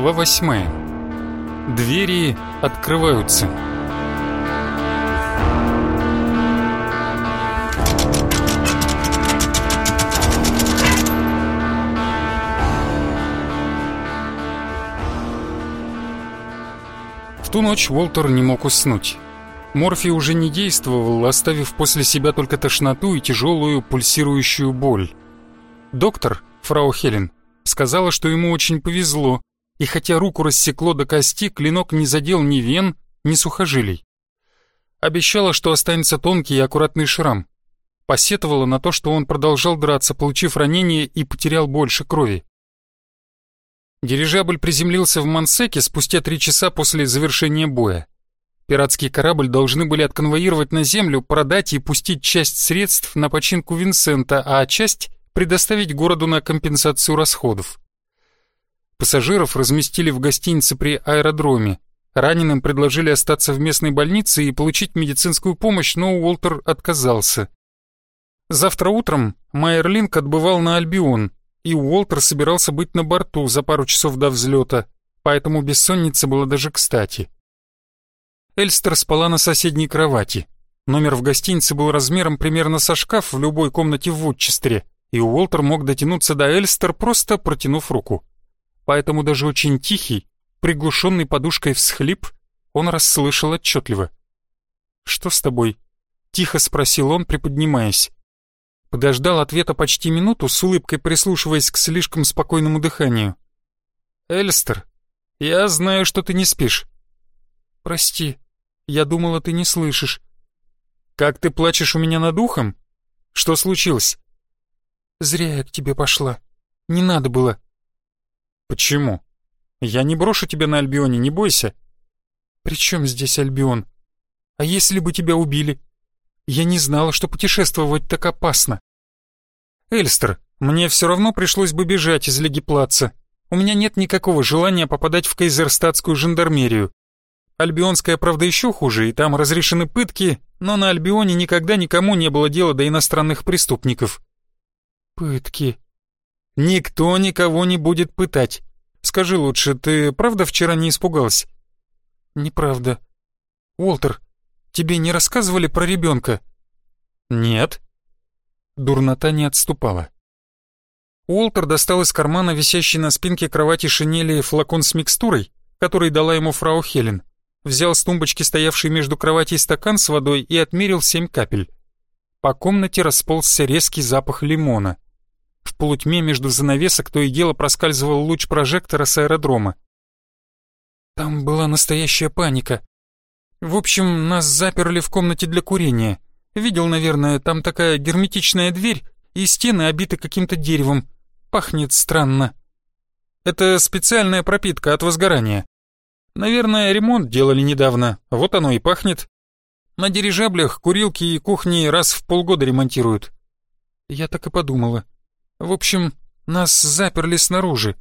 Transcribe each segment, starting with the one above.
Глава восьмая. Двери открываются. В ту ночь Уолтер не мог уснуть. Морфий уже не действовал, оставив после себя только тошноту и тяжелую пульсирующую боль. Доктор, фрау Хелен, сказала, что ему очень повезло, и хотя руку рассекло до кости, клинок не задел ни вен, ни сухожилий. Обещала, что останется тонкий и аккуратный шрам. Посетовала на то, что он продолжал драться, получив ранение и потерял больше крови. Дирижабль приземлился в Мансеке спустя три часа после завершения боя. Пиратский корабль должны были отконвоировать на землю, продать и пустить часть средств на починку Винсента, а часть предоставить городу на компенсацию расходов. Пассажиров разместили в гостинице при аэродроме. Раненым предложили остаться в местной больнице и получить медицинскую помощь, но Уолтер отказался. Завтра утром Майерлинг отбывал на Альбион, и Уолтер собирался быть на борту за пару часов до взлета, поэтому бессонница была даже кстати. Эльстер спала на соседней кровати. Номер в гостинице был размером примерно со шкаф в любой комнате в Вудчестере, и Уолтер мог дотянуться до Эльстер, просто протянув руку. Поэтому даже очень тихий, приглушенный подушкой всхлип, он расслышал отчетливо. «Что с тобой?» — тихо спросил он, приподнимаясь. Подождал ответа почти минуту, с улыбкой прислушиваясь к слишком спокойному дыханию. «Эльстер, я знаю, что ты не спишь». «Прости, я думала, ты не слышишь». «Как ты плачешь у меня над ухом? Что случилось?» Зря я к тебе пошла. Не надо было. Почему? Я не брошу тебя на Альбионе, не бойся. При чем здесь Альбион? А если бы тебя убили? Я не знала, что путешествовать так опасно. Эльстер, мне все равно пришлось бы бежать из Легиплаца. У меня нет никакого желания попадать в Кайзерстатскую жандармерию. Альбионская, правда, еще хуже, и там разрешены пытки, но на Альбионе никогда никому не было дела до иностранных преступников. Пытки. Никто никого не будет пытать. Скажи лучше, ты правда вчера не испугалась? Неправда. Уолтер, тебе не рассказывали про ребенка? Нет. Дурнота не отступала. Уолтер достал из кармана висящий на спинке кровати шинели флакон с микстурой, который дала ему фрау Хелен. Взял с тумбочки стоявший между кроватей стакан с водой и отмерил семь капель. По комнате расползся резкий запах лимона. В полутьме между занавесок то и дело проскальзывал луч прожектора с аэродрома. Там была настоящая паника. В общем, нас заперли в комнате для курения. Видел, наверное, там такая герметичная дверь, и стены обиты каким-то деревом. Пахнет странно. Это специальная пропитка от возгорания. Наверное, ремонт делали недавно, вот оно и пахнет. На дирижаблях курилки и кухни раз в полгода ремонтируют. Я так и подумала. В общем, нас заперли снаружи.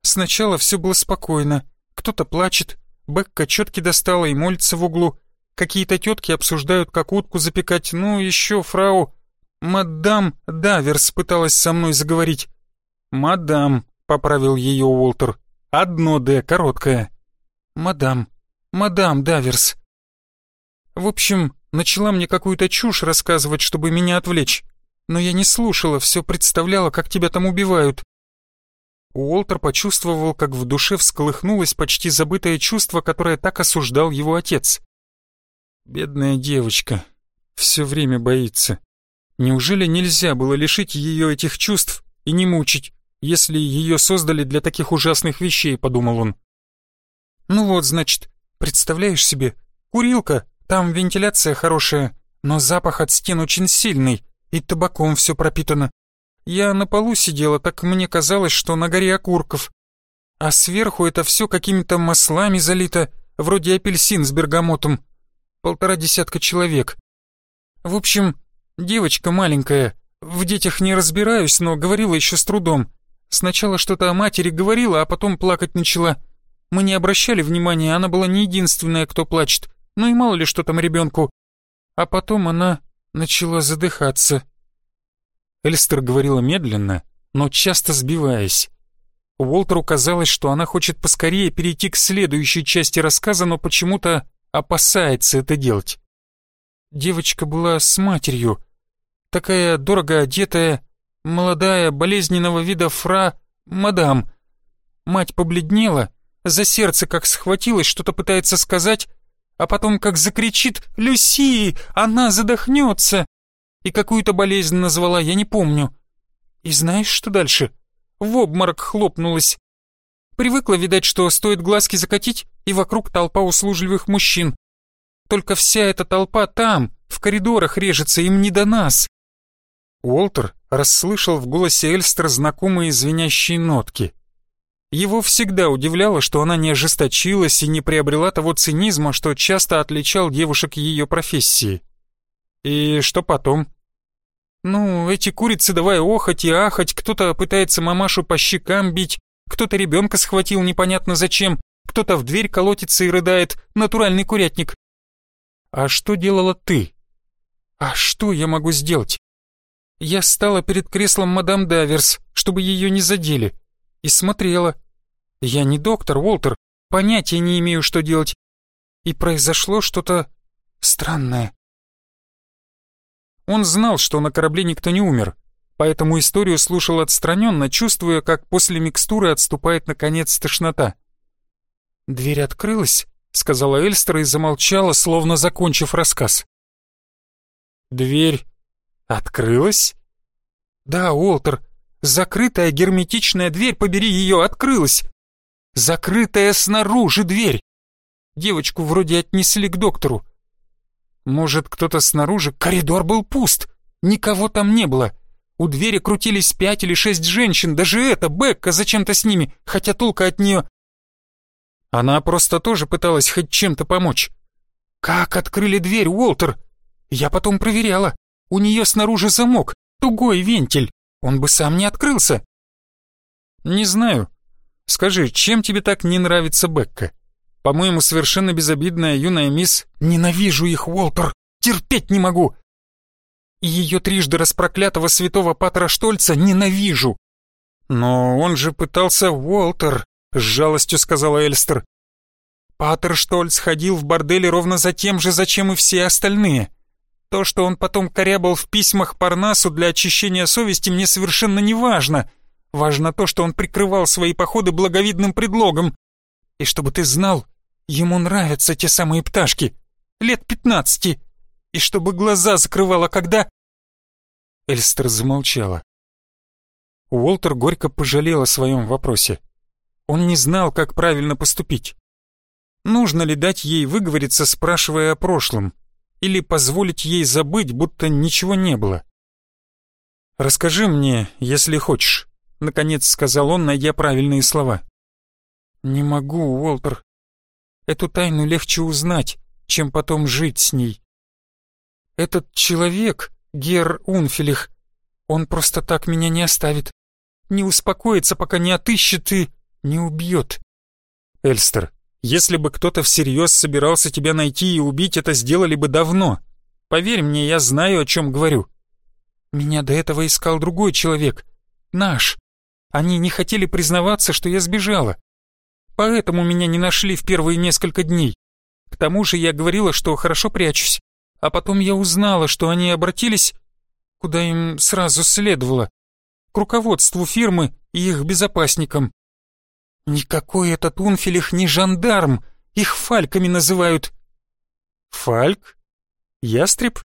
Сначала все было спокойно. Кто-то плачет, Бекка четки достала и молится в углу. Какие-то тетки обсуждают, как утку запекать. Ну, еще фрау... Мадам Даверс пыталась со мной заговорить. «Мадам», — поправил ее Уолтер. «Одно «Д», короткое». «Мадам, мадам Даверс». В общем, начала мне какую-то чушь рассказывать, чтобы меня отвлечь но я не слушала, все представляла, как тебя там убивают». Уолтер почувствовал, как в душе всколыхнулось почти забытое чувство, которое так осуждал его отец. «Бедная девочка, все время боится. Неужели нельзя было лишить ее этих чувств и не мучить, если ее создали для таких ужасных вещей?» — подумал он. «Ну вот, значит, представляешь себе, курилка, там вентиляция хорошая, но запах от стен очень сильный и табаком все пропитано. Я на полу сидела, так мне казалось, что на горе окурков. А сверху это все какими-то маслами залито, вроде апельсин с бергамотом. Полтора десятка человек. В общем, девочка маленькая, в детях не разбираюсь, но говорила еще с трудом. Сначала что-то о матери говорила, а потом плакать начала. Мы не обращали внимания, она была не единственная, кто плачет. Ну и мало ли что там ребенку. А потом она начала задыхаться. Эльстер говорила медленно, но часто сбиваясь. Уолтеру казалось, что она хочет поскорее перейти к следующей части рассказа, но почему-то опасается это делать. Девочка была с матерью, такая дорого одетая, молодая, болезненного вида фра, мадам. Мать побледнела, за сердце как схватилась, что-то пытается сказать, а потом как закричит «Люси! Она задохнется!» И какую-то болезнь назвала, я не помню. И знаешь, что дальше? В обморок хлопнулась. Привыкла, видать, что стоит глазки закатить, и вокруг толпа услужливых мужчин. Только вся эта толпа там, в коридорах режется, им не до нас. Уолтер расслышал в голосе Эльстер знакомые звенящие нотки. Его всегда удивляло, что она не ожесточилась и не приобрела того цинизма, что часто отличал девушек ее профессии. И что потом? Ну, эти курицы давай охать и ахать, кто-то пытается мамашу по щекам бить, кто-то ребенка схватил непонятно зачем, кто-то в дверь колотится и рыдает, натуральный курятник. А что делала ты? А что я могу сделать? Я стала перед креслом мадам Даверс, чтобы ее не задели, и смотрела, я не доктор, Уолтер, понятия не имею, что делать. И произошло что-то странное. Он знал, что на корабле никто не умер, поэтому историю слушал отстраненно, чувствуя, как после микстуры отступает наконец тошнота. «Дверь открылась», — сказала Эльстер и замолчала, словно закончив рассказ. «Дверь открылась?» «Да, Уолтер, закрытая герметичная дверь, побери ее, открылась. Закрытая снаружи дверь. Девочку вроде отнесли к доктору. Может, кто-то снаружи? Коридор был пуст. Никого там не было. У двери крутились пять или шесть женщин. Даже эта, Бекка, зачем-то с ними, хотя толка от нее... Она просто тоже пыталась хоть чем-то помочь. Как открыли дверь, Уолтер? Я потом проверяла. У нее снаружи замок, тугой вентиль. Он бы сам не открылся. Не знаю. Скажи, чем тебе так не нравится Бекка? По-моему, совершенно безобидная юная мисс. Ненавижу их, Уолтер! Терпеть не могу! И ее трижды распроклятого святого Патра Штольца ненавижу! Но он же пытался, Уолтер, с жалостью сказала Эльстер. Патер Штольц ходил в борделе ровно за тем же, зачем и все остальные. То, что он потом корябал в письмах Парнасу для очищения совести, мне совершенно не важно — Важно то, что он прикрывал свои походы благовидным предлогом. И чтобы ты знал, ему нравятся те самые пташки. Лет пятнадцати. И чтобы глаза закрывала, когда...» Эльстер замолчала. Уолтер горько пожалел о своем вопросе. Он не знал, как правильно поступить. Нужно ли дать ей выговориться, спрашивая о прошлом, или позволить ей забыть, будто ничего не было? «Расскажи мне, если хочешь», Наконец сказал он, найдя правильные слова. «Не могу, Уолтер. Эту тайну легче узнать, чем потом жить с ней. Этот человек, Гер Унфелих, он просто так меня не оставит. Не успокоится, пока не отыщет и не убьет. Эльстер, если бы кто-то всерьез собирался тебя найти и убить, это сделали бы давно. Поверь мне, я знаю, о чем говорю. Меня до этого искал другой человек. Наш. Они не хотели признаваться, что я сбежала. Поэтому меня не нашли в первые несколько дней. К тому же я говорила, что хорошо прячусь. А потом я узнала, что они обратились, куда им сразу следовало, к руководству фирмы и их безопасникам. Никакой этот Унфилих не жандарм, их фальками называют. Фальк? Ястреб?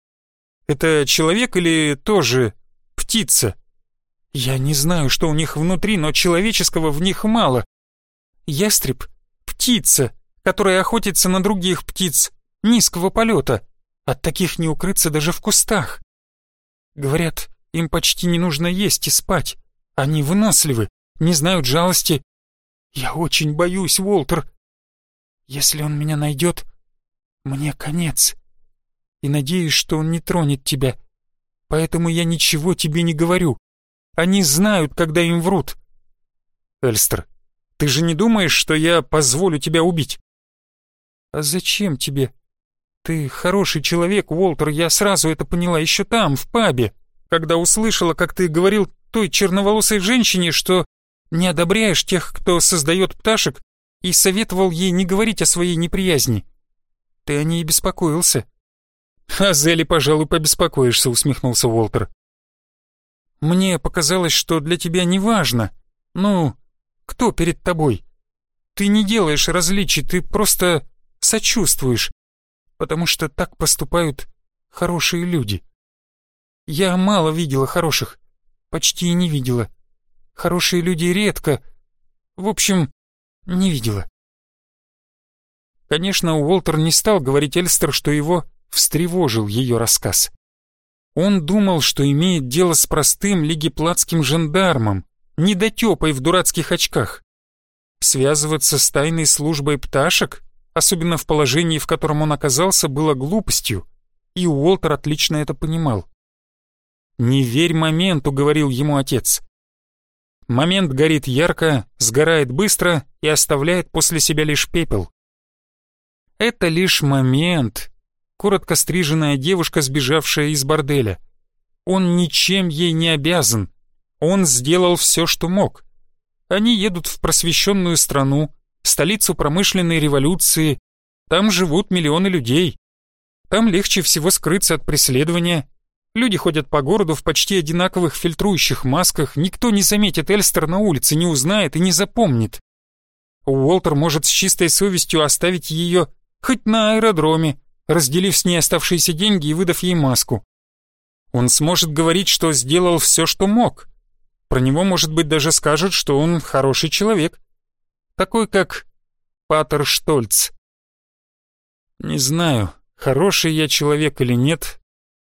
Это человек или тоже птица? Я не знаю, что у них внутри, но человеческого в них мало. Ястреб — птица, которая охотится на других птиц, низкого полета. От таких не укрыться даже в кустах. Говорят, им почти не нужно есть и спать. Они выносливы, не знают жалости. Я очень боюсь, Уолтер. Если он меня найдет, мне конец. И надеюсь, что он не тронет тебя. Поэтому я ничего тебе не говорю. Они знают, когда им врут. Эльстер, ты же не думаешь, что я позволю тебя убить? А зачем тебе? Ты хороший человек, Уолтер, я сразу это поняла еще там, в пабе, когда услышала, как ты говорил той черноволосой женщине, что Не одобряешь тех, кто создает пташек, и советовал ей не говорить о своей неприязни. Ты о ней беспокоился». «О Зеле, пожалуй, побеспокоишься», — усмехнулся Уолтер. «Мне показалось, что для тебя не важно. Ну, кто перед тобой? Ты не делаешь различий, ты просто сочувствуешь, потому что так поступают хорошие люди. Я мало видела хороших, почти не видела. Хорошие люди редко. В общем, не видела. Конечно, Уолтер не стал говорить Эльстер, что его встревожил ее рассказ. Он думал, что имеет дело с простым лигеплатским жандармом, недотепой в дурацких очках. Связываться с тайной службой пташек, особенно в положении, в котором он оказался, было глупостью, и Уолтер отлично это понимал. «Не верь моменту», — говорил ему отец. Момент горит ярко, сгорает быстро и оставляет после себя лишь пепел. Это лишь момент. Коротко стриженная девушка, сбежавшая из борделя. Он ничем ей не обязан. Он сделал все, что мог. Они едут в просвещенную страну, столицу промышленной революции. Там живут миллионы людей. Там легче всего скрыться от преследования, Люди ходят по городу в почти одинаковых фильтрующих масках, никто не заметит Эльстер на улице, не узнает и не запомнит. Уолтер может с чистой совестью оставить ее хоть на аэродроме, разделив с ней оставшиеся деньги и выдав ей маску. Он сможет говорить, что сделал все, что мог. Про него, может быть, даже скажут, что он хороший человек. Такой, как Патер Штольц. Не знаю, хороший я человек или нет,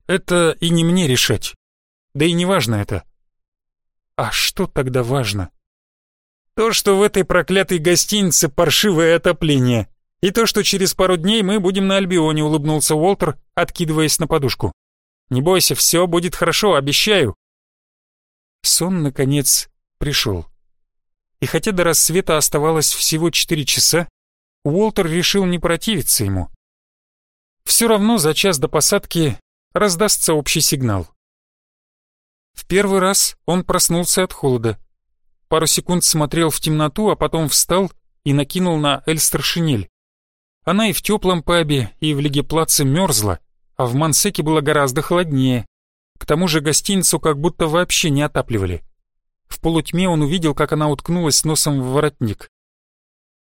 это и не мне решать. Да и не важно это. А что тогда важно? То, что в этой проклятой гостинице паршивое отопление. И то, что через пару дней мы будем на Альбионе, улыбнулся Уолтер, откидываясь на подушку. Не бойся, все будет хорошо, обещаю. Сон, наконец, пришел. И хотя до рассвета оставалось всего четыре часа, Уолтер решил не противиться ему. Все равно за час до посадки раздастся общий сигнал. В первый раз он проснулся от холода. Пару секунд смотрел в темноту, а потом встал и накинул на Эльстер шинель. Она и в теплом пабе, и в Легеплаце мерзла, а в Мансеке было гораздо холоднее. К тому же гостиницу как будто вообще не отапливали. В полутьме он увидел, как она уткнулась носом в воротник.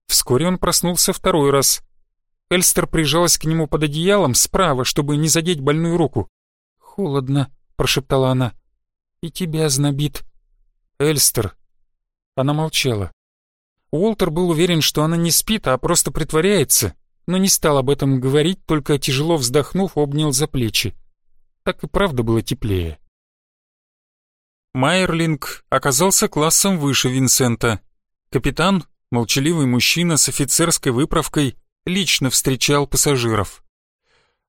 Вскоре он проснулся второй раз. Эльстер прижалась к нему под одеялом справа, чтобы не задеть больную руку. «Холодно», — прошептала она. «И тебя знобит». «Эльстер». Она молчала. Уолтер был уверен, что она не спит, а просто притворяется, но не стал об этом говорить, только тяжело вздохнув, обнял за плечи. Так и правда было теплее. Майерлинг оказался классом выше Винсента. Капитан, молчаливый мужчина с офицерской выправкой, лично встречал пассажиров.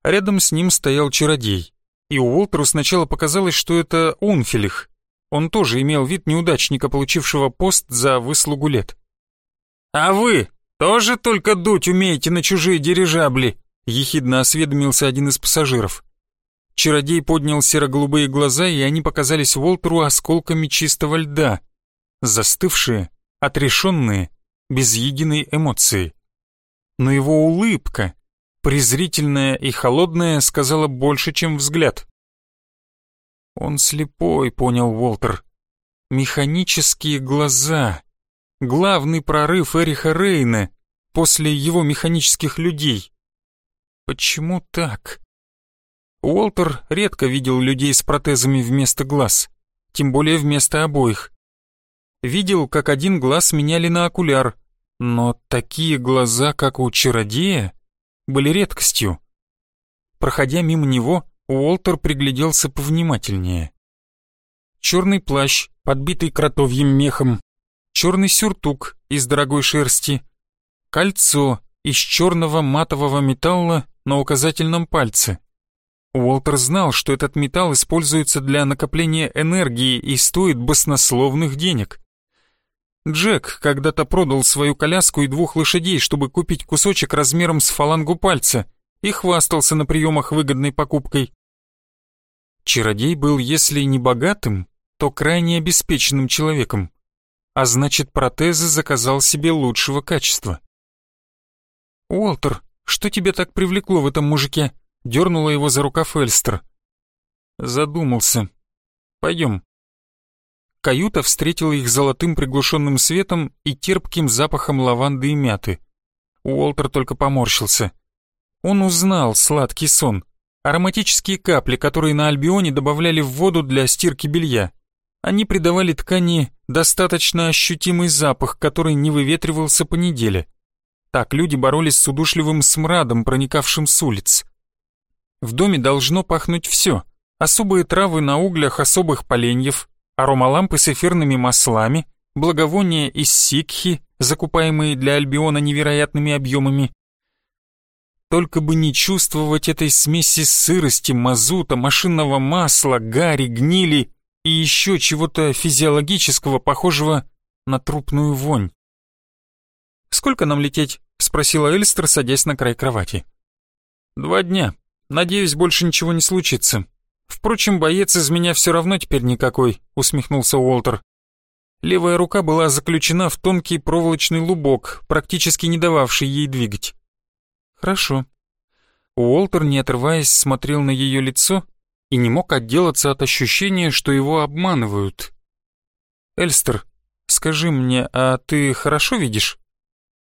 Рядом с ним стоял чародей, и Уолтеру сначала показалось, что это Унфилих. Он тоже имел вид неудачника, получившего пост за выслугу лет. «А вы тоже только дуть умеете на чужие дирижабли?» — ехидно осведомился один из пассажиров. Чародей поднял серо-голубые глаза, и они показались Уолтеру осколками чистого льда, застывшие, отрешенные, без единой эмоции но его улыбка, презрительная и холодная, сказала больше, чем взгляд. «Он слепой», — понял Уолтер. «Механические глаза. Главный прорыв Эриха Рейна после его механических людей. Почему так?» Уолтер редко видел людей с протезами вместо глаз, тем более вместо обоих. Видел, как один глаз меняли на окуляр, но такие глаза, как у чародея, были редкостью. Проходя мимо него, Уолтер пригляделся повнимательнее. Черный плащ, подбитый кротовьим мехом, черный сюртук из дорогой шерсти, кольцо из черного матового металла на указательном пальце. Уолтер знал, что этот металл используется для накопления энергии и стоит баснословных денег. Джек когда-то продал свою коляску и двух лошадей, чтобы купить кусочек размером с фалангу пальца, и хвастался на приемах выгодной покупкой. Чародей был, если не богатым, то крайне обеспеченным человеком. А значит протезы заказал себе лучшего качества. «Уолтер, что тебя так привлекло в этом мужике?» — дернула его за рукав Эльстер. Задумался. «Пойдем». Каюта встретила их золотым приглушенным светом и терпким запахом лаванды и мяты. Уолтер только поморщился. Он узнал сладкий сон, ароматические капли, которые на Альбионе добавляли в воду для стирки белья. Они придавали ткани достаточно ощутимый запах, который не выветривался по неделе. Так люди боролись с удушливым смрадом, проникавшим с улиц. В доме должно пахнуть все. Особые травы на углях особых поленьев, аромалампы с эфирными маслами, благовония из сикхи, закупаемые для Альбиона невероятными объемами. Только бы не чувствовать этой смеси сырости, мазута, машинного масла, гари, гнили и еще чего-то физиологического, похожего на трупную вонь. «Сколько нам лететь?» — спросила Эльстер, садясь на край кровати. «Два дня. Надеюсь, больше ничего не случится. Впрочем, боец из меня все равно теперь никакой», — усмехнулся Уолтер. Левая рука была заключена в тонкий проволочный лубок, практически не дававший ей двигать. «Хорошо». Уолтер, не отрываясь, смотрел на ее лицо и не мог отделаться от ощущения, что его обманывают. «Эльстер, скажи мне, а ты хорошо видишь?»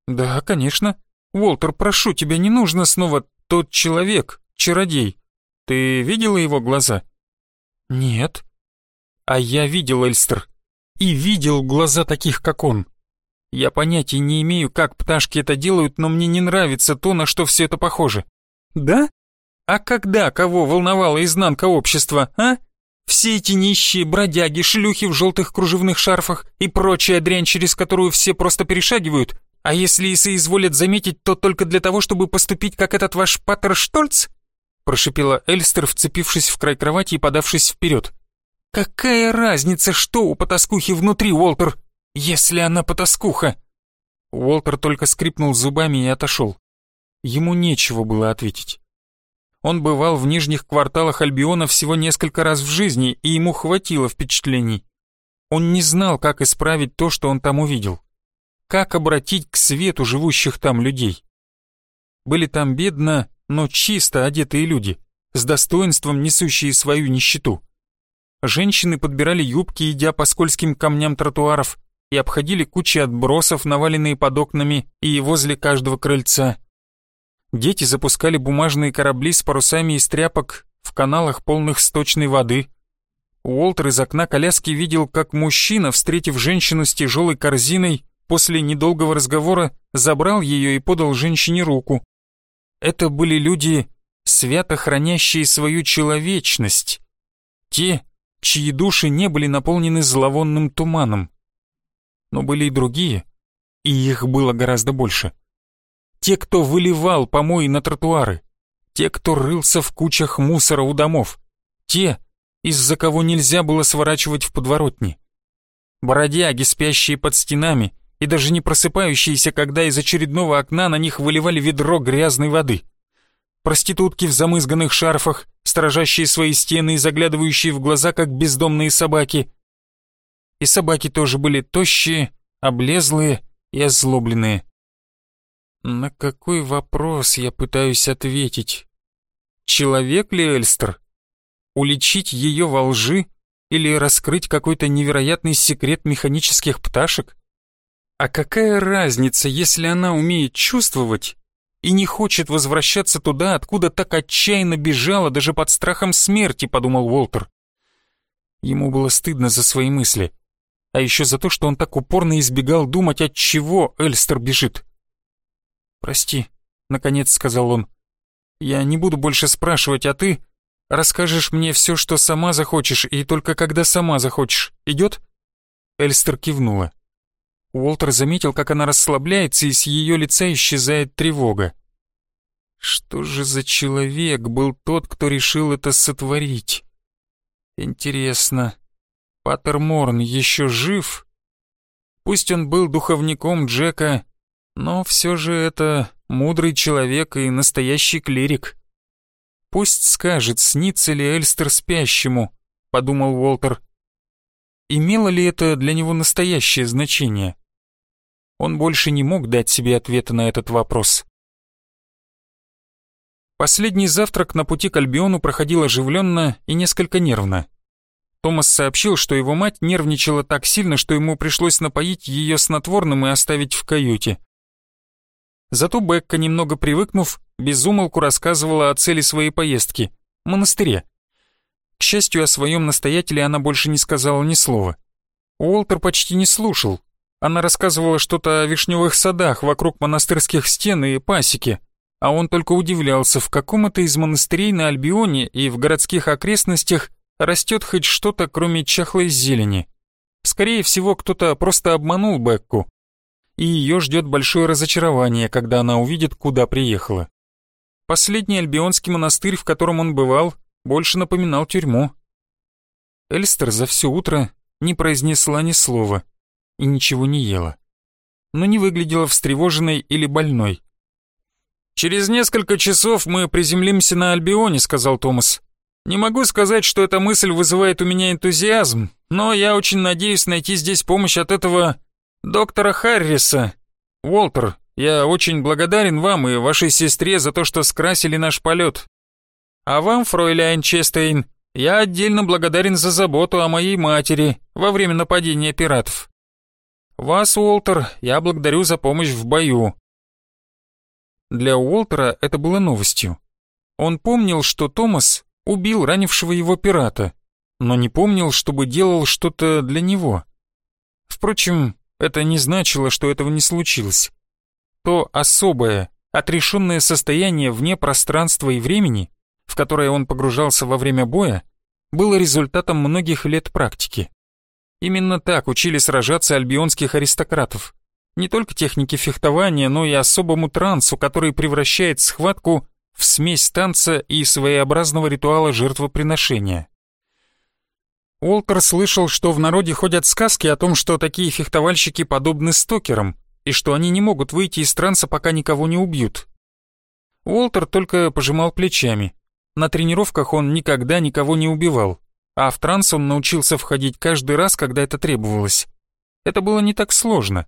«Да, конечно. Уолтер, прошу тебя, не нужно снова тот человек, чародей. Ты видела его глаза?» «Нет». «А я видел, Эльстер, и видел глаза таких, как он. Я понятия не имею, как пташки это делают, но мне не нравится то, на что все это похоже». «Да? А когда кого волновала изнанка общества, а? Все эти нищие бродяги, шлюхи в желтых кружевных шарфах и прочая дрянь, через которую все просто перешагивают, а если и соизволят заметить, то только для того, чтобы поступить, как этот ваш Паттер Штольц?» Прошипела Эльстер, вцепившись в край кровати и подавшись вперед. «Какая разница, что у потаскухи внутри, Уолтер, если она потаскуха?» Уолтер только скрипнул зубами и отошел. Ему нечего было ответить. Он бывал в нижних кварталах Альбиона всего несколько раз в жизни, и ему хватило впечатлений. Он не знал, как исправить то, что он там увидел. Как обратить к свету живущих там людей? Были там бедно, но чисто одетые люди, с достоинством несущие свою нищету. Женщины подбирали юбки, идя по скользким камням тротуаров, и обходили кучи отбросов, наваленные под окнами и возле каждого крыльца. Дети запускали бумажные корабли с парусами из тряпок в каналах, полных сточной воды. Уолтер из окна коляски видел, как мужчина, встретив женщину с тяжелой корзиной, после недолгого разговора забрал ее и подал женщине руку. Это были люди, свято хранящие свою человечность. Те, чьи души не были наполнены зловонным туманом. Но были и другие, и их было гораздо больше. Те, кто выливал помои на тротуары. Те, кто рылся в кучах мусора у домов. Те, из-за кого нельзя было сворачивать в подворотни. Бродяги, спящие под стенами и даже не просыпающиеся, когда из очередного окна на них выливали ведро грязной воды. Проститутки в замызганных шарфах, сторожащие свои стены и заглядывающие в глаза, как бездомные собаки. И собаки тоже были тощие, облезлые и озлобленные. На какой вопрос я пытаюсь ответить? Человек ли Эльстер? Уличить ее во лжи или раскрыть какой-то невероятный секрет механических пташек? А какая разница, если она умеет чувствовать и не хочет возвращаться туда, откуда так отчаянно бежала даже под страхом смерти, подумал Уолтер. Ему было стыдно за свои мысли, а еще за то, что он так упорно избегал думать, от чего Эльстер бежит. «Прости», — наконец сказал он. «Я не буду больше спрашивать, а ты расскажешь мне все, что сама захочешь, и только когда сама захочешь. Идет?» Эльстер кивнула. Уолтер заметил, как она расслабляется, и с ее лица исчезает тревога. Что же за человек был тот, кто решил это сотворить? Интересно, Паттер Морн еще жив? Пусть он был духовником Джека, но все же это мудрый человек и настоящий клирик. Пусть скажет, снится ли Эльстер спящему, подумал Уолтер. имело ли это для него настоящее значение? Он больше не мог дать себе ответа на этот вопрос. Последний завтрак на пути к Альбиону проходил оживленно и несколько нервно. Томас сообщил, что его мать нервничала так сильно, что ему пришлось напоить ее снотворным и оставить в каюте. Зато Бекка, немного привыкнув, безумолку рассказывала о цели своей поездки — монастыре. К счастью, о своем настоятеле она больше не сказала ни слова. Уолтер почти не слушал. Она рассказывала что-то о вишневых садах вокруг монастырских стен и пасеки, а он только удивлялся, в каком это из монастырей на Альбионе и в городских окрестностях растет хоть что-то, кроме чахлой зелени. Скорее всего, кто-то просто обманул Бекку, и ее ждет большое разочарование, когда она увидит, куда приехала. Последний альбионский монастырь, в котором он бывал, больше напоминал тюрьму. Эльстер за все утро не произнесла ни слова и ничего не ела, но не выглядела встревоженной или больной. «Через несколько часов мы приземлимся на Альбионе», — сказал Томас. Не могу сказать, что эта мысль вызывает у меня энтузиазм, но я очень надеюсь найти здесь помощь от этого доктора Харриса. Уолтер, я очень благодарен вам и вашей сестре за то, что скрасили наш полет. А вам, фройляйн Честейн, я отдельно благодарен за заботу о моей матери во время нападения пиратов. Вас, Уолтер, я благодарю за помощь в бою. Для Уолтера это было новостью. Он помнил, что Томас убил ранившего его пирата, но не помнил, чтобы делал что-то для него. Впрочем, это не значило, что этого не случилось. То особое, отрешенное состояние вне пространства и времени, в которое он погружался во время боя, было результатом многих лет практики. Именно так учили сражаться альбионских аристократов. Не только техники фехтования, но и особому трансу, который превращает схватку в смесь танца и своеобразного ритуала жертвоприношения. Уолтер слышал, что в народе ходят сказки о том, что такие фехтовальщики подобны стокерам, и что они не могут выйти из транса, пока никого не убьют. Уолтер только пожимал плечами. На тренировках он никогда никого не убивал, а в транс он научился входить каждый раз, когда это требовалось. Это было не так сложно.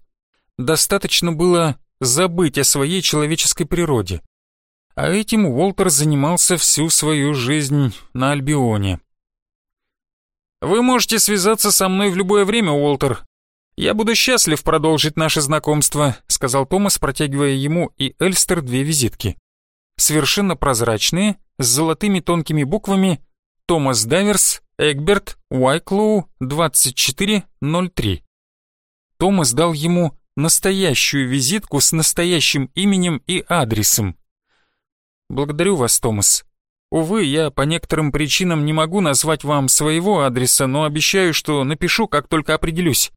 Достаточно было забыть о своей человеческой природе. А этим Уолтер занимался всю свою жизнь на Альбионе. «Вы можете связаться со мной в любое время, Уолтер. Я буду счастлив продолжить наше знакомство», сказал Томас, протягивая ему и Эльстер две визитки. Совершенно прозрачные, с золотыми тонкими буквами «Томас Дайверс, Эгберт, Уайклоу, 2403». Томас дал ему настоящую визитку с настоящим именем и адресом, «Благодарю вас, Томас. Увы, я по некоторым причинам не могу назвать вам своего адреса, но обещаю, что напишу, как только определюсь».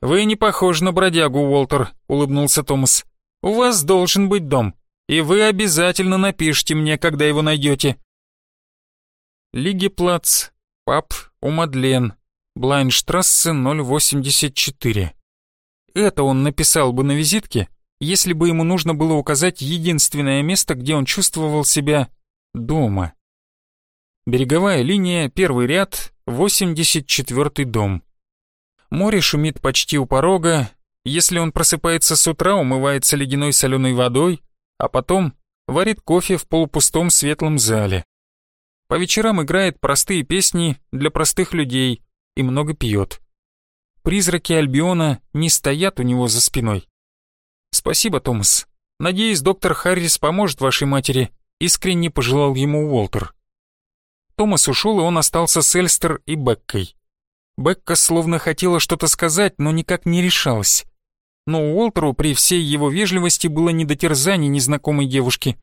«Вы не похожи на бродягу, Уолтер», — улыбнулся Томас. «У вас должен быть дом, и вы обязательно напишите мне, когда его найдете». Лигеплац, паб у Мадлен, Блайнштрассе 084. Это он написал бы на визитке, если бы ему нужно было указать единственное место, где он чувствовал себя дома. Береговая линия, первый ряд, 84-й дом. Море шумит почти у порога, если он просыпается с утра, умывается ледяной соленой водой, а потом варит кофе в полупустом светлом зале. По вечерам играет простые песни для простых людей и много пьет. Призраки Альбиона не стоят у него за спиной. «Спасибо, Томас. Надеюсь, доктор Харрис поможет вашей матери», — искренне пожелал ему Уолтер. Томас ушел, и он остался с Эльстер и Беккой. Бекка словно хотела что-то сказать, но никак не решалась. Но Уолтеру при всей его вежливости было не до терзаний незнакомой девушки.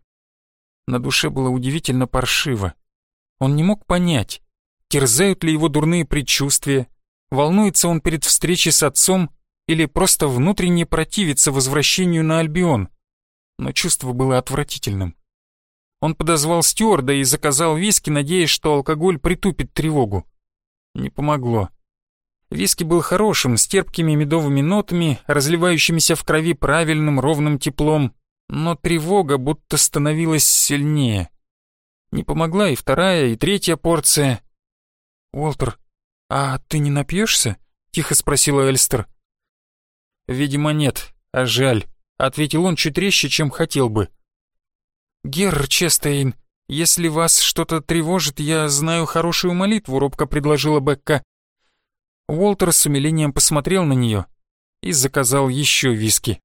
На душе было удивительно паршиво. Он не мог понять, терзают ли его дурные предчувствия, волнуется он перед встречей с отцом или просто внутренне противиться возвращению на Альбион, но чувство было отвратительным. Он подозвал стюарда и заказал виски, надеясь, что алкоголь притупит тревогу. Не помогло. Виски был хорошим, с терпкими медовыми нотами, разливающимися в крови правильным ровным теплом, но тревога будто становилась сильнее. Не помогла и вторая, и третья порция. «Уолтер, «А ты не напьешься?» — тихо спросила Эльстер. «Видимо, нет, а жаль», — ответил он чуть резче, чем хотел бы. «Герр Честейн, если вас что-то тревожит, я знаю хорошую молитву», — робко предложила Бекка. Уолтер с умилением посмотрел на нее и заказал еще виски.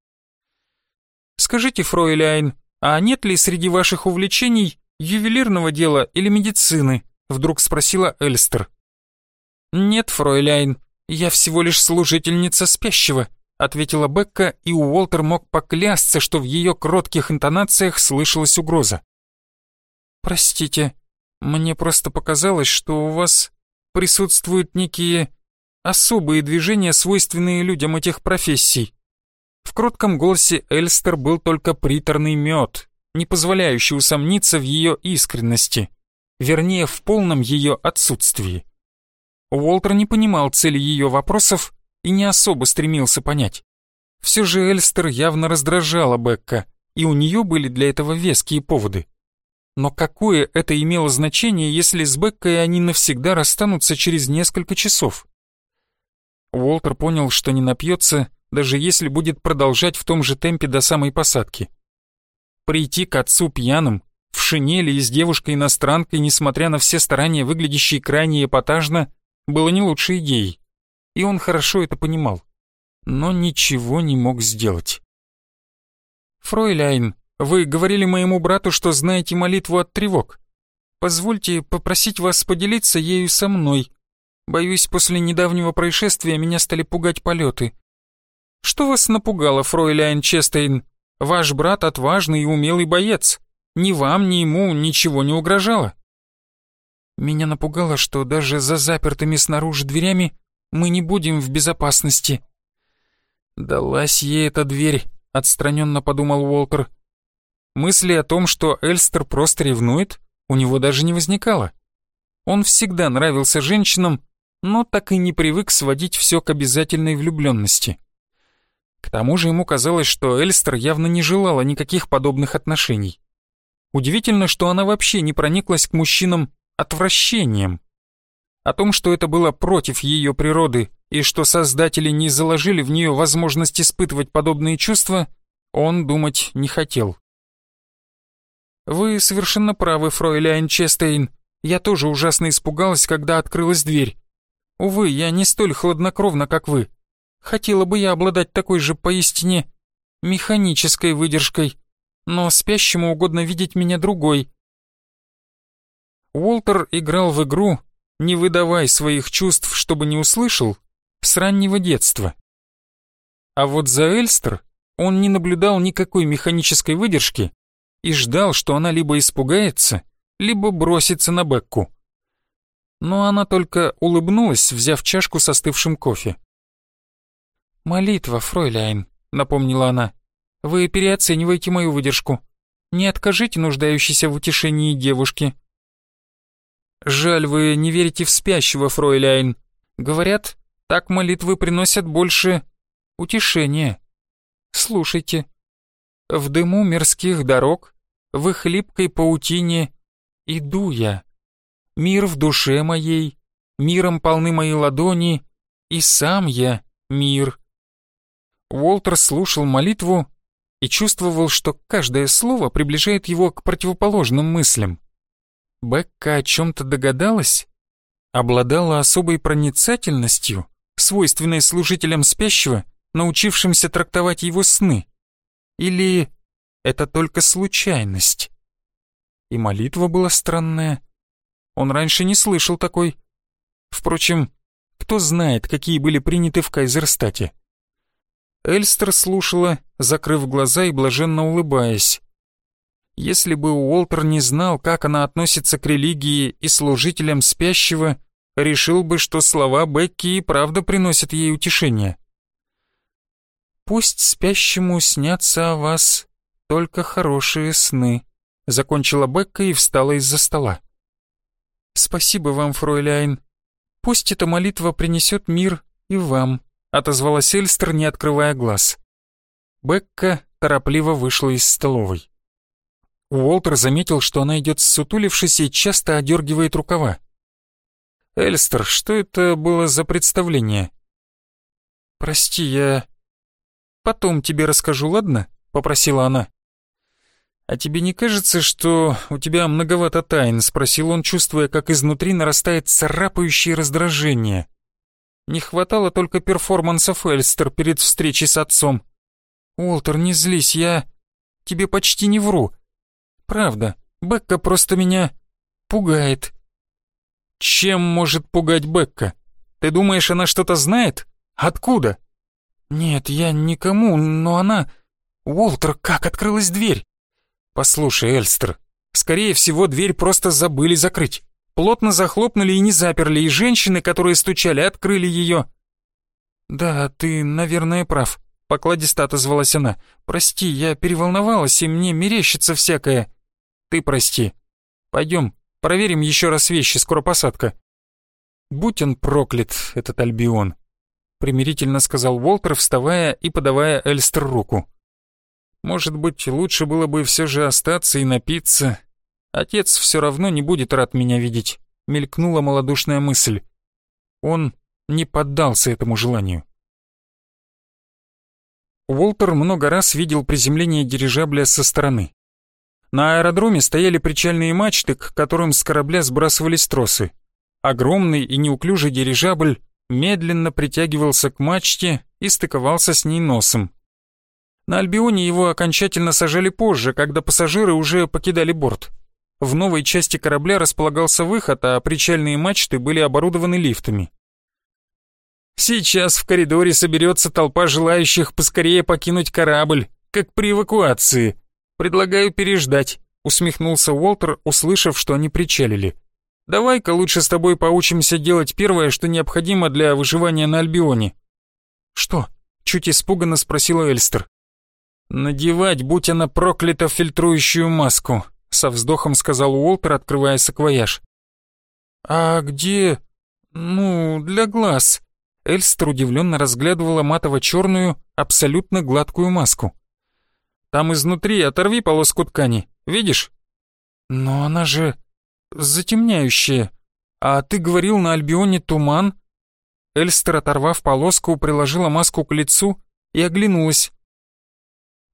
«Скажите, фройляйн, а нет ли среди ваших увлечений ювелирного дела или медицины?» — вдруг спросила Эльстер. «Нет, фройляйн, я всего лишь служительница спящего», — ответила Бекка, и Уолтер мог поклясться, что в ее кротких интонациях слышалась угроза. «Простите, мне просто показалось, что у вас присутствуют некие особые движения, свойственные людям этих профессий». В кротком голосе Эльстер был только приторный мед, не позволяющий усомниться в ее искренности, вернее, в полном ее отсутствии. Уолтер не понимал цели ее вопросов и не особо стремился понять. Все же Эльстер явно раздражала Бекка, и у нее были для этого веские поводы. Но какое это имело значение, если с Беккой они навсегда расстанутся через несколько часов? Уолтер понял, что не напьется, даже если будет продолжать в том же темпе до самой посадки. Прийти к отцу пьяным, в шинели и с девушкой-иностранкой, несмотря на все старания, выглядящие крайне эпатажно, было не лучшей идеей и он хорошо это понимал, но ничего не мог сделать. «Фройляйн, вы говорили моему брату, что знаете молитву от тревог. Позвольте попросить вас поделиться ею со мной. Боюсь, после недавнего происшествия меня стали пугать полеты. Что вас напугало, фройляйн Честейн? Ваш брат отважный и умелый боец. Ни вам, ни ему ничего не угрожало». Меня напугало, что даже за запертыми снаружи дверями мы не будем в безопасности». «Далась ей эта дверь», — отстраненно подумал Уолтер. Мысли о том, что Эльстер просто ревнует, у него даже не возникало. Он всегда нравился женщинам, но так и не привык сводить все к обязательной влюбленности. К тому же ему казалось, что Эльстер явно не желала никаких подобных отношений. Удивительно, что она вообще не прониклась к мужчинам отвращением. О том, что это было против ее природы и что создатели не заложили в нее возможность испытывать подобные чувства, он думать не хотел. «Вы совершенно правы, фройляйн Честейн. Я тоже ужасно испугалась, когда открылась дверь. Увы, я не столь хладнокровна, как вы. Хотела бы я обладать такой же поистине механической выдержкой, но спящему угодно видеть меня другой». Уолтер играл в игру, не выдавай своих чувств, чтобы не услышал, с раннего детства. А вот за Эльстер он не наблюдал никакой механической выдержки и ждал, что она либо испугается, либо бросится на Бекку. Но она только улыбнулась, взяв чашку с остывшим кофе. «Молитва, фройляйн», — напомнила она. «Вы переоцениваете мою выдержку. Не откажите нуждающейся в утешении девушке. Жаль, вы не верите в спящего, фройляйн. Говорят, так молитвы приносят больше утешения. Слушайте. В дыму мирских дорог, в их липкой паутине иду я. Мир в душе моей, миром полны мои ладони, и сам я мир. Уолтер слушал молитву и чувствовал, что каждое слово приближает его к противоположным мыслям. Бекка о чем-то догадалась? Обладала особой проницательностью, свойственной служителям спящего, научившимся трактовать его сны? Или это только случайность? И молитва была странная. Он раньше не слышал такой. Впрочем, кто знает, какие были приняты в Кайзерстате. Эльстер слушала, закрыв глаза и блаженно улыбаясь. Если бы Уолтер не знал, как она относится к религии и служителям спящего, решил бы, что слова Бекки и правда приносят ей утешение. «Пусть спящему снятся о вас только хорошие сны», — закончила Бекка и встала из-за стола. «Спасибо вам, фройляйн. Пусть эта молитва принесет мир и вам», — отозвалась Эльстер, не открывая глаз. Бекка торопливо вышла из столовой. Уолтер заметил, что она идет ссутулившись и часто одергивает рукава. Эльстер, что это было за представление?» «Прости, я...» «Потом тебе расскажу, ладно?» — попросила она. «А тебе не кажется, что у тебя многовато тайн?» — спросил он, чувствуя, как изнутри нарастает царапающее раздражение. Не хватало только перформансов Эльстер перед встречей с отцом. «Уолтер, не злись, я... тебе почти не вру. Правда, Бекка просто меня пугает». «Чем может пугать Бекка? Ты думаешь, она что-то знает? Откуда?» «Нет, я никому, но она...» «Уолтер, как открылась дверь?» «Послушай, Эльстер, скорее всего, дверь просто забыли закрыть. Плотно захлопнули и не заперли, и женщины, которые стучали, открыли ее». «Да, ты, наверное, прав», — покладисто отозвалась она. «Прости, я переволновалась, и мне мерещится всякое». «Ты прости. Пойдем, проверим еще раз вещи, скоро посадка». «Будь он проклят, этот Альбион», — примирительно сказал Уолтер, вставая и подавая Эльстер руку. Может быть, лучше было бы все же остаться и напиться. Отец все равно не будет рад меня видеть, мелькнула малодушная мысль. Он не поддался этому желанию. Уолтер много раз видел приземление дирижабля со стороны. На аэродроме стояли причальные мачты, к которым с корабля сбрасывались тросы. Огромный и неуклюжий дирижабль медленно притягивался к мачте и стыковался с ней носом. На Альбионе его окончательно сажали позже, когда пассажиры уже покидали борт. В новой части корабля располагался выход, а причальные мачты были оборудованы лифтами. «Сейчас в коридоре соберется толпа желающих поскорее покинуть корабль, как при эвакуации. Предлагаю переждать», — усмехнулся Уолтер, услышав, что они причалили. «Давай-ка лучше с тобой поучимся делать первое, что необходимо для выживания на Альбионе». «Что?» — чуть испуганно спросила Эльстер. «Надевать, будь она проклята, фильтрующую маску», — со вздохом сказал Уолтер, открывая саквояж. «А где... ну, для глаз?» Эльстер удивленно разглядывала матово-черную, абсолютно гладкую маску. «Там изнутри оторви полоску ткани, видишь?» «Но она же затемняющая. А ты говорил на Альбионе туман?» Эльстер, оторвав полоску, приложила маску к лицу и оглянулась.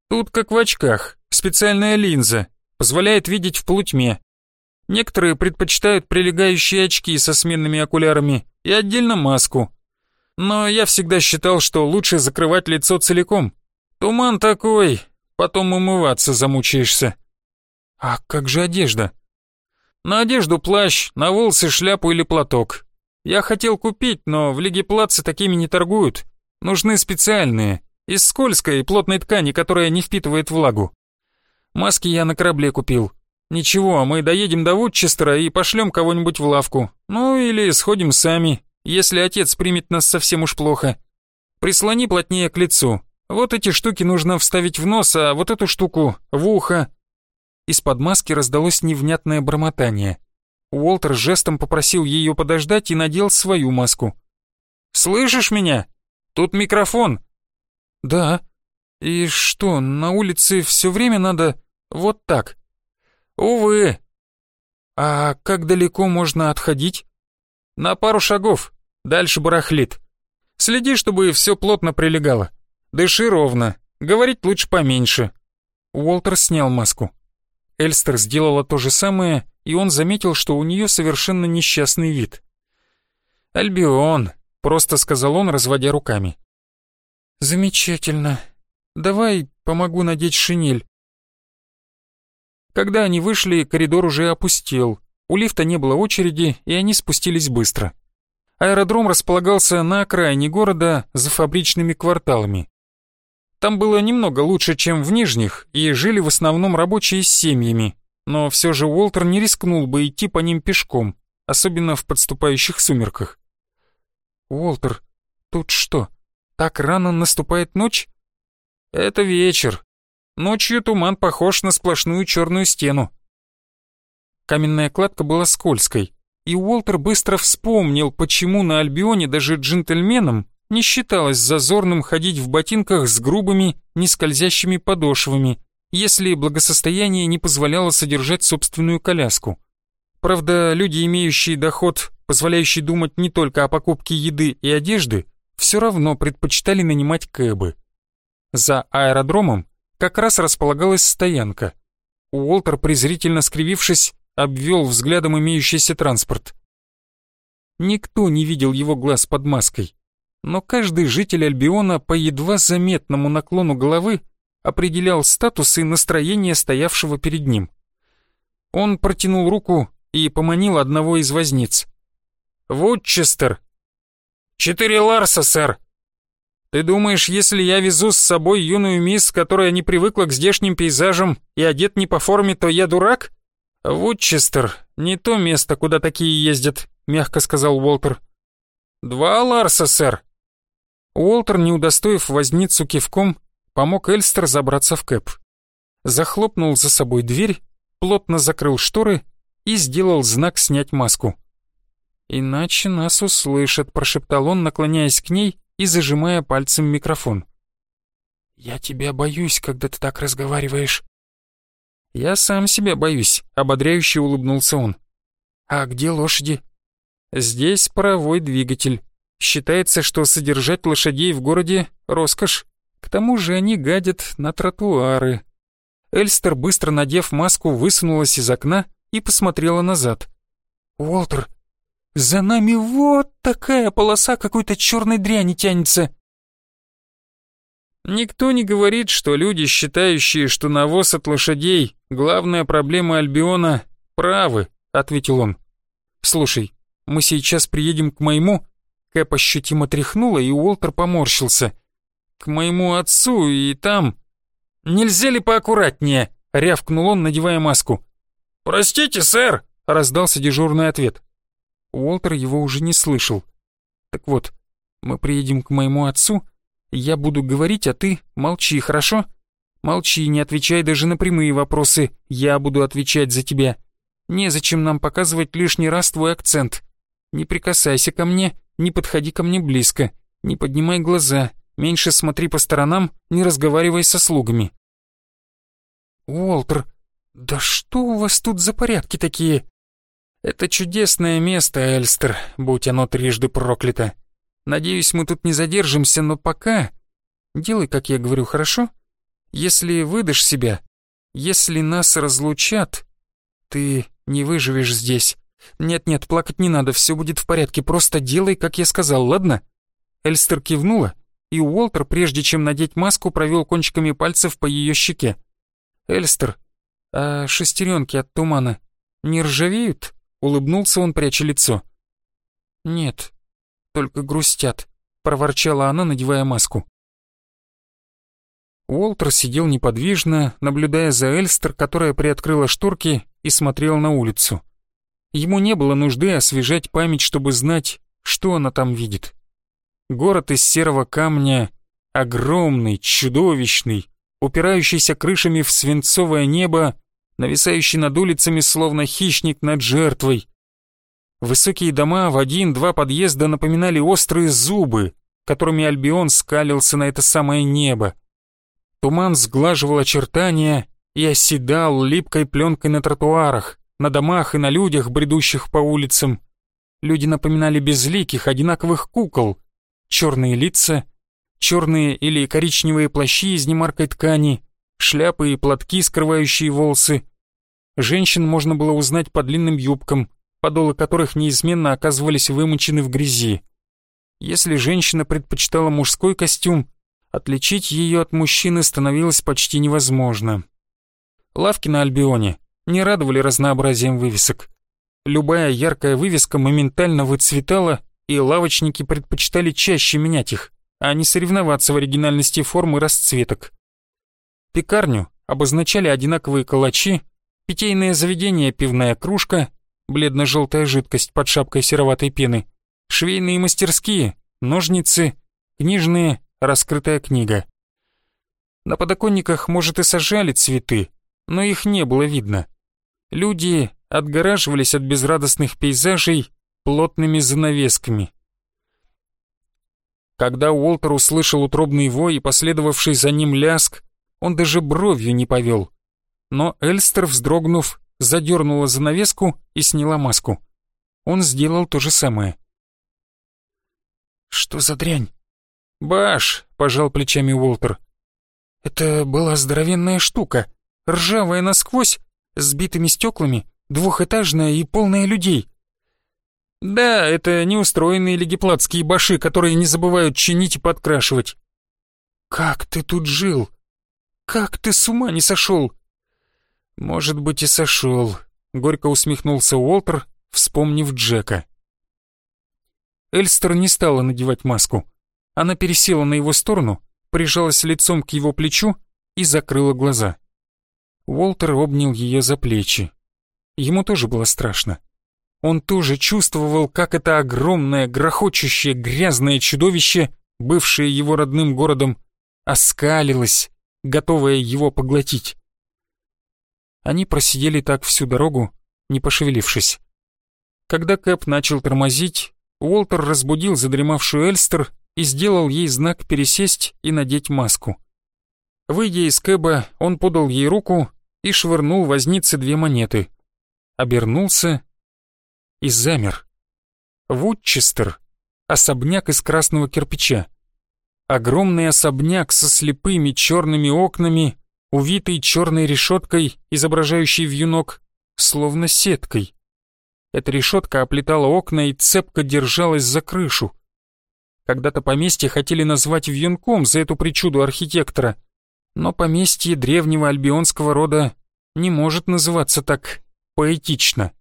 Тут как в очках, специальная линза, позволяет видеть в полутьме. Некоторые предпочитают прилегающие очки со сменными окулярами и отдельно маску. Но я всегда считал, что лучше закрывать лицо целиком. Туман такой, потом умываться замучаешься. А как же одежда? На одежду плащ, на волосы шляпу или платок. Я хотел купить, но в Лиге Плаца такими не торгуют. Нужны специальные. Из скользкой и плотной ткани, которая не впитывает влагу. Маски я на корабле купил. Ничего, мы доедем до Вудчестера и пошлем кого-нибудь в лавку. Ну или сходим сами, если отец примет нас совсем уж плохо. Прислони плотнее к лицу. Вот эти штуки нужно вставить в нос, а вот эту штуку в ухо. Из-под маски раздалось невнятное бормотание. Уолтер жестом попросил ее подождать и надел свою маску. «Слышишь меня? Тут микрофон. «Да. И что, на улице все время надо вот так?» «Увы». «А как далеко можно отходить?» «На пару шагов. Дальше барахлит. Следи, чтобы все плотно прилегало. Дыши ровно. Говорить лучше поменьше». Уолтер снял маску. Эльстер сделала то же самое, и он заметил, что у нее совершенно несчастный вид. «Альбион», — просто сказал он, разводя руками. «Замечательно. Давай помогу надеть шинель». Когда они вышли, коридор уже опустел. У лифта не было очереди, и они спустились быстро. Аэродром располагался на окраине города за фабричными кварталами. Там было немного лучше, чем в Нижних, и жили в основном рабочие с семьями, но все же Уолтер не рискнул бы идти по ним пешком, особенно в подступающих сумерках. «Уолтер, тут что, так рано наступает ночь? Это вечер. Ночью туман похож на сплошную черную стену. Каменная кладка была скользкой, и Уолтер быстро вспомнил, почему на Альбионе даже джентльменам не считалось зазорным ходить в ботинках с грубыми, нескользящими подошвами, если благосостояние не позволяло содержать собственную коляску. Правда, люди, имеющие доход позволяющий думать не только о покупке еды и одежды, все равно предпочитали нанимать кэбы. За аэродромом как раз располагалась стоянка. Уолтер, презрительно скривившись, обвел взглядом имеющийся транспорт. Никто не видел его глаз под маской, но каждый житель Альбиона по едва заметному наклону головы определял статус и настроение стоявшего перед ним. Он протянул руку и поманил одного из возниц. «Вудчестер!» «Четыре Ларса, сэр!» «Ты думаешь, если я везу с собой юную мисс, которая не привыкла к здешним пейзажам и одет не по форме, то я дурак?» «Вудчестер — не то место, куда такие ездят», — мягко сказал Уолтер. «Два Ларса, сэр». Уолтер, не удостоив возницу кивком, помог Эльстер забраться в кэп. Захлопнул за собой дверь, плотно закрыл шторы и сделал знак снять маску. «Иначе нас услышат», — прошептал он, наклоняясь к ней и зажимая пальцем микрофон. «Я тебя боюсь, когда ты так разговариваешь». «Я сам себя боюсь», — ободряюще улыбнулся он. «А где лошади?» «Здесь паровой двигатель. Считается, что содержать лошадей в городе — роскошь. К тому же они гадят на тротуары». Эльстер, быстро надев маску, высунулась из окна и посмотрела назад. «Уолтер, за нами вот такая полоса какой-то черной дряни тянется. Никто не говорит, что люди, считающие, что навоз от лошадей — главная проблема Альбиона, правы, — ответил он. Слушай, мы сейчас приедем к моему... Кэп ощутимо тряхнула, и Уолтер поморщился. К моему отцу, и там... Нельзя ли поаккуратнее? — рявкнул он, надевая маску. «Простите, сэр!» — раздался дежурный ответ. Уолтер его уже не слышал. «Так вот, мы приедем к моему отцу, я буду говорить, а ты молчи, хорошо? Молчи, не отвечай даже на прямые вопросы, я буду отвечать за тебя. Незачем нам показывать лишний раз твой акцент. Не прикасайся ко мне, не подходи ко мне близко, не поднимай глаза, меньше смотри по сторонам, не разговаривай со слугами». «Уолтер, да что у вас тут за порядки такие?» Это чудесное место, Эльстер, будь оно трижды проклято. Надеюсь, мы тут не задержимся, но пока... Делай, как я говорю, хорошо? Если выдашь себя, если нас разлучат, ты не выживешь здесь. Нет-нет, плакать не надо, все будет в порядке, просто делай, как я сказал, ладно?» Эльстер кивнула, и Уолтер, прежде чем надеть маску, провел кончиками пальцев по ее щеке. «Эльстер, а шестеренки от тумана не ржавеют?» Улыбнулся он, пряча лицо. «Нет, только грустят», — проворчала она, надевая маску. Уолтер сидел неподвижно, наблюдая за Эльстер, которая приоткрыла шторки и смотрел на улицу. Ему не было нужды освежать память, чтобы знать, что она там видит. Город из серого камня, огромный, чудовищный, упирающийся крышами в свинцовое небо, нависающий над улицами словно хищник над жертвой. Высокие дома в один-два подъезда напоминали острые зубы, которыми Альбион скалился на это самое небо. Туман сглаживал очертания и оседал липкой пленкой на тротуарах, на домах и на людях, бредущих по улицам. Люди напоминали безликих, одинаковых кукол. Черные лица, черные или коричневые плащи из немаркой ткани, шляпы и платки, скрывающие волосы, Женщин можно было узнать по длинным юбкам, подолы которых неизменно оказывались вымочены в грязи. Если женщина предпочитала мужской костюм, отличить ее от мужчины становилось почти невозможно. Лавки на Альбионе не радовали разнообразием вывесок. Любая яркая вывеска моментально выцветала, и лавочники предпочитали чаще менять их, а не соревноваться в оригинальности формы расцветок. Пекарню обозначали одинаковые калачи, питейное заведение пивная кружка, бледно-желтая жидкость под шапкой сероватой пены, швейные мастерские, ножницы, книжные, раскрытая книга. На подоконниках, может, и сажали цветы, но их не было видно. Люди отгораживались от безрадостных пейзажей плотными занавесками. Когда Уолтер услышал утробный вой и последовавший за ним ляск, он даже бровью не повел но Эльстер, вздрогнув, задернула занавеску и сняла маску. он сделал то же самое. «Что за дрянь?» «Баш», — пожал плечами Уолтер. «Это была здоровенная штука, ржавая насквозь, с битыми стеклами, двухэтажная и полная людей». «Да, это неустроенные легиплатские баши, которые не забывают чинить и подкрашивать». «Как ты тут жил? Как ты с ума не сошел?» «Может быть и сошел», — горько усмехнулся Уолтер, вспомнив Джека. Эльстер не стала надевать маску. Она пересела на его сторону, прижалась лицом к его плечу и закрыла глаза. Уолтер обнял ее за плечи. Ему тоже было страшно. Он тоже чувствовал, как это огромное, грохочущее, грязное чудовище, бывшее его родным городом, оскалилось, готовое его поглотить. Они просидели так всю дорогу, не пошевелившись. Когда Кэп начал тормозить, Уолтер разбудил задремавшую Эльстер и сделал ей знак пересесть и надеть маску. Выйдя из Кэба, он подал ей руку и швырнул вознице две монеты. Обернулся и замер. Вудчестер — особняк из красного кирпича. Огромный особняк со слепыми черными окнами увитый черной решеткой, изображающей вьюнок, словно сеткой. Эта решетка оплетала окна и цепко держалась за крышу. Когда-то поместье хотели назвать вьюнком за эту причуду архитектора, но поместье древнего альбионского рода не может называться так поэтично.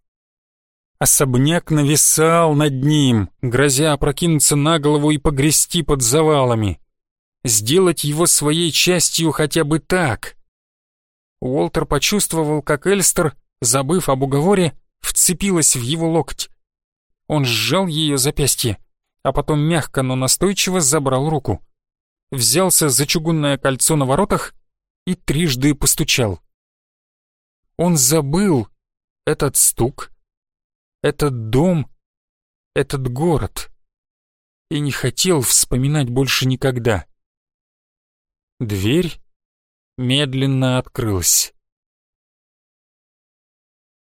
Особняк нависал над ним, грозя опрокинуться на голову и погрести под завалами. Сделать его своей частью хотя бы так, Уолтер почувствовал, как Эльстер, забыв об уговоре, вцепилась в его локоть. Он сжал ее запястье, а потом мягко, но настойчиво забрал руку. Взялся за чугунное кольцо на воротах и трижды постучал. Он забыл этот стук, этот дом, этот город и не хотел вспоминать больше никогда. Дверь медленно открылась.